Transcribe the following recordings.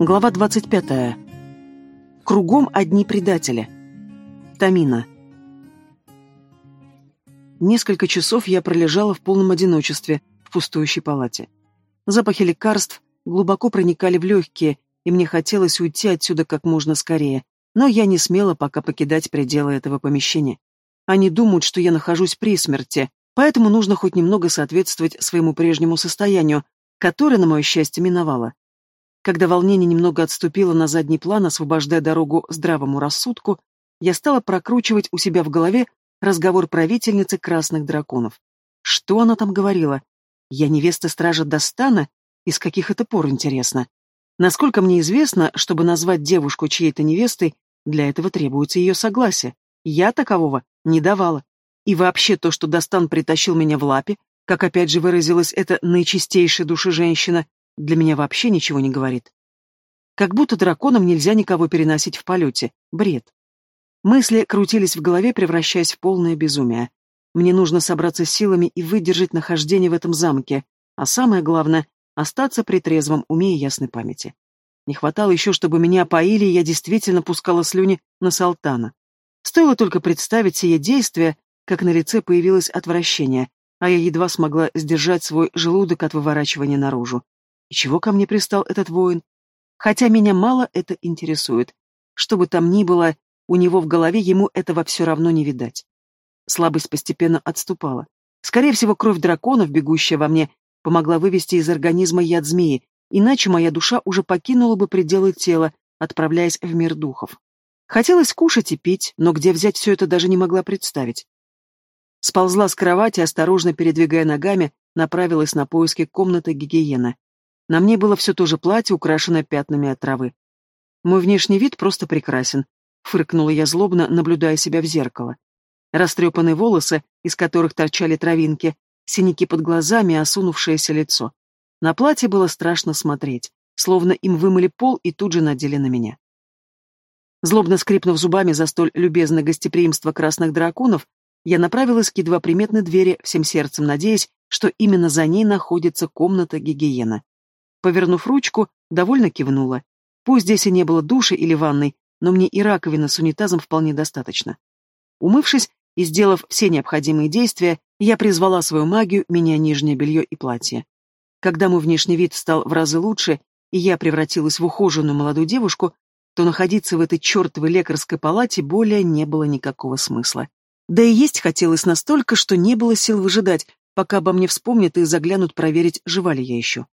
Глава 25. Кругом одни предатели. Тамина. Несколько часов я пролежала в полном одиночестве в пустующей палате. Запахи лекарств глубоко проникали в легкие, и мне хотелось уйти отсюда как можно скорее, но я не смела пока покидать пределы этого помещения. Они думают, что я нахожусь при смерти, поэтому нужно хоть немного соответствовать своему прежнему состоянию, которое, на мое счастье, миновало. Когда волнение немного отступило на задний план, освобождая дорогу здравому рассудку, я стала прокручивать у себя в голове разговор правительницы красных драконов. Что она там говорила? Я невеста стража Достана? Из каких это пор, интересно? Насколько мне известно, чтобы назвать девушку чьей-то невестой, для этого требуется ее согласие. Я такового не давала. И вообще то, что Достан притащил меня в лапе, как опять же выразилась эта наичистейшая души женщина, для меня вообще ничего не говорит. Как будто драконам нельзя никого переносить в полете. Бред. Мысли крутились в голове, превращаясь в полное безумие. Мне нужно собраться с силами и выдержать нахождение в этом замке, а самое главное — остаться при трезвом уме и ясной памяти. Не хватало еще, чтобы меня поили, и я действительно пускала слюни на Салтана. Стоило только представить сие действие, как на лице появилось отвращение, а я едва смогла сдержать свой желудок от выворачивания наружу. И чего ко мне пристал этот воин? Хотя меня мало это интересует. Что бы там ни было, у него в голове ему этого все равно не видать. Слабость постепенно отступала. Скорее всего, кровь драконов, бегущая во мне, помогла вывести из организма яд змеи, иначе моя душа уже покинула бы пределы тела, отправляясь в мир духов. Хотелось кушать и пить, но где взять все это даже не могла представить. Сползла с кровати, осторожно передвигая ногами, направилась на поиски комнаты гигиены. На мне было все то же платье, украшенное пятнами от травы. Мой внешний вид просто прекрасен, фыркнула я злобно, наблюдая себя в зеркало. Растрепанные волосы, из которых торчали травинки, синяки под глазами и осунувшееся лицо. На платье было страшно смотреть, словно им вымыли пол и тут же надели на меня. Злобно скрипнув зубами за столь любезное гостеприимство красных драконов, я направилась к едва приметной двери, всем сердцем надеясь, что именно за ней находится комната гигиена. Повернув ручку, довольно кивнула. Пусть здесь и не было души или ванной, но мне и раковина с унитазом вполне достаточно. Умывшись и сделав все необходимые действия, я призвала свою магию, меняя нижнее белье и платье. Когда мой внешний вид стал в разы лучше, и я превратилась в ухоженную молодую девушку, то находиться в этой чертовой лекарской палате более не было никакого смысла. Да и есть хотелось настолько, что не было сил выжидать, пока обо мне вспомнят и заглянут проверить, жива ли я еще.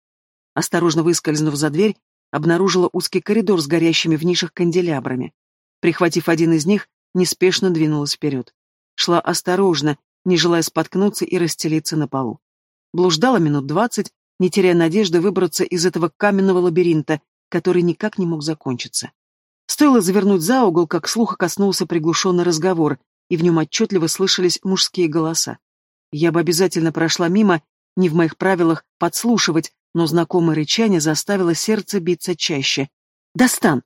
Осторожно выскользнув за дверь, обнаружила узкий коридор с горящими в нишах канделябрами. Прихватив один из них, неспешно двинулась вперед. Шла осторожно, не желая споткнуться и расстелиться на полу. Блуждала минут двадцать, не теряя надежды выбраться из этого каменного лабиринта, который никак не мог закончиться. Стоило завернуть за угол, как слуха коснулся приглушенный разговор, и в нем отчетливо слышались мужские голоса. Я бы обязательно прошла мимо, не в моих правилах подслушивать, но знакомое рычание заставило сердце биться чаще. «Достан!»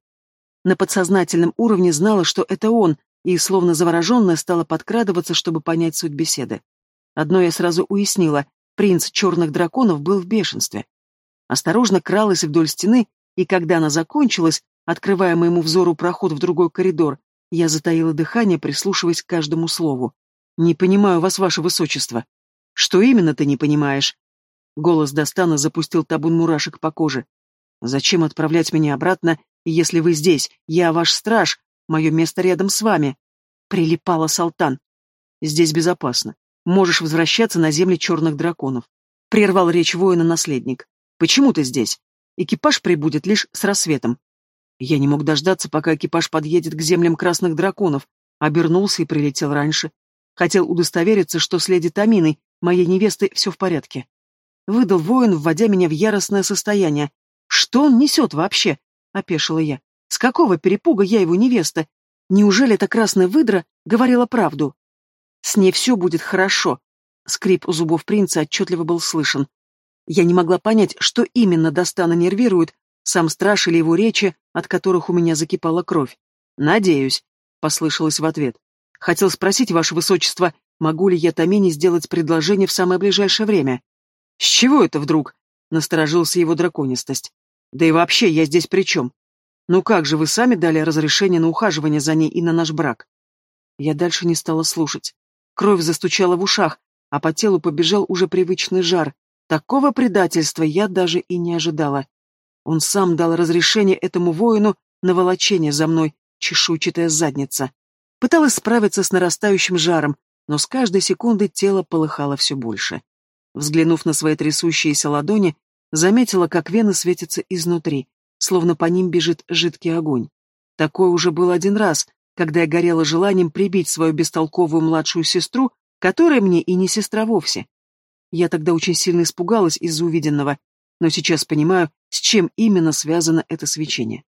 На подсознательном уровне знала, что это он, и, словно завороженная, стала подкрадываться, чтобы понять суть беседы. Одно я сразу уяснила — принц черных драконов был в бешенстве. Осторожно кралась вдоль стены, и когда она закончилась, открывая моему взору проход в другой коридор, я затаила дыхание, прислушиваясь к каждому слову. «Не понимаю вас, ваше высочество». «Что именно ты не понимаешь?» Голос Достана запустил табун мурашек по коже. «Зачем отправлять меня обратно, если вы здесь? Я ваш страж, мое место рядом с вами». Прилипала Салтан. «Здесь безопасно. Можешь возвращаться на земли черных драконов». Прервал речь воина наследник. «Почему ты здесь? Экипаж прибудет лишь с рассветом». Я не мог дождаться, пока экипаж подъедет к землям красных драконов. Обернулся и прилетел раньше. Хотел удостовериться, что с леди Таминой, моей невестой, все в порядке. Выдал воин, вводя меня в яростное состояние. «Что он несет вообще?» — опешила я. «С какого перепуга я его невеста? Неужели эта красная выдра говорила правду?» «С ней все будет хорошо», — скрип зубов принца отчетливо был слышен. Я не могла понять, что именно Достана нервирует, сам страж или его речи, от которых у меня закипала кровь. «Надеюсь», — послышалось в ответ. «Хотел спросить, ваше высочество, могу ли я Тамине сделать предложение в самое ближайшее время?» «С чего это вдруг?» — насторожился его драконистость. Да и вообще, я здесь при чем? Ну как же, вы сами дали разрешение на ухаживание за ней и на наш брак? Я дальше не стала слушать. Кровь застучала в ушах, а по телу побежал уже привычный жар. Такого предательства я даже и не ожидала. Он сам дал разрешение этому воину на волочение за мной, чешуйчатая задница. Пыталась справиться с нарастающим жаром, но с каждой секунды тело полыхало все больше. Взглянув на свои трясущиеся ладони, заметила, как вены светятся изнутри, словно по ним бежит жидкий огонь. Такое уже было один раз, когда я горела желанием прибить свою бестолковую младшую сестру, которая мне и не сестра вовсе. Я тогда очень сильно испугалась из-за увиденного, но сейчас понимаю, с чем именно связано это свечение.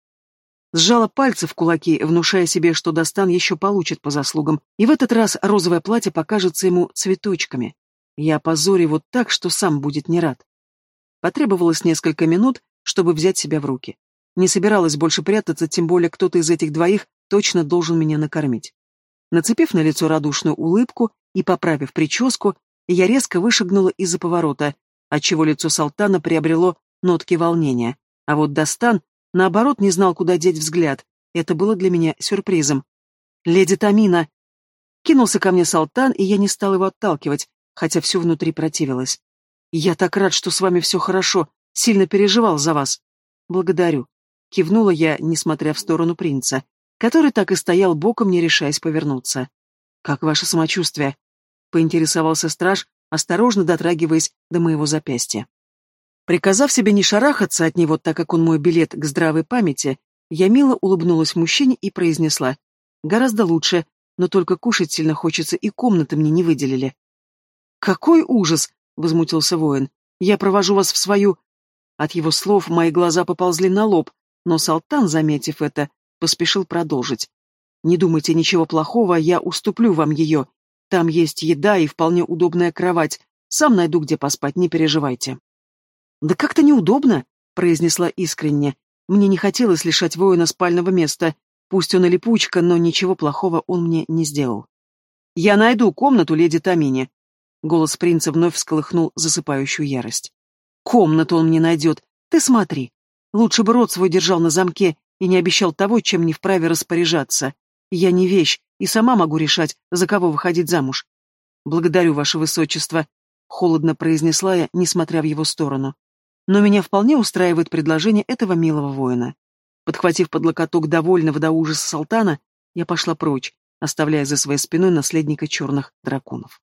Сжала пальцы в кулаки, внушая себе, что Достан еще получит по заслугам, и в этот раз розовое платье покажется ему цветочками. Я опозорю его так, что сам будет не рад. Потребовалось несколько минут, чтобы взять себя в руки. Не собиралась больше прятаться, тем более кто-то из этих двоих точно должен меня накормить. Нацепив на лицо радушную улыбку и поправив прическу, я резко вышагнула из-за поворота, отчего лицо Салтана приобрело нотки волнения. А вот Достан, наоборот, не знал, куда деть взгляд. Это было для меня сюрпризом. «Леди Тамина!» Кинулся ко мне Салтан, и я не стал его отталкивать, хотя все внутри противилось. «Я так рад, что с вами все хорошо, сильно переживал за вас». «Благодарю», — кивнула я, несмотря в сторону принца который так и стоял боком, не решаясь повернуться. «Как ваше самочувствие?» — поинтересовался страж, осторожно дотрагиваясь до моего запястья. Приказав себе не шарахаться от него, так как он мой билет к здравой памяти, я мило улыбнулась мужчине и произнесла. «Гораздо лучше, но только кушать сильно хочется, и комнаты мне не выделили». «Какой ужас!» — возмутился воин. «Я провожу вас в свою...» От его слов мои глаза поползли на лоб, но Салтан, заметив это, поспешил продолжить. «Не думайте ничего плохого, я уступлю вам ее. Там есть еда и вполне удобная кровать. Сам найду, где поспать, не переживайте». «Да как-то неудобно», — произнесла искренне. «Мне не хотелось лишать воина спального места. Пусть он и липучка, но ничего плохого он мне не сделал». «Я найду комнату леди Тамини». Голос принца вновь всколыхнул засыпающую ярость. «Комнату он мне найдет. Ты смотри. Лучше бы рот свой держал на замке и не обещал того, чем не вправе распоряжаться. Я не вещь, и сама могу решать, за кого выходить замуж. Благодарю, ваше высочество, холодно произнесла я, несмотря в его сторону. Но меня вполне устраивает предложение этого милого воина. Подхватив под локоток довольного до ужаса Салтана, я пошла прочь, оставляя за своей спиной наследника черных драконов.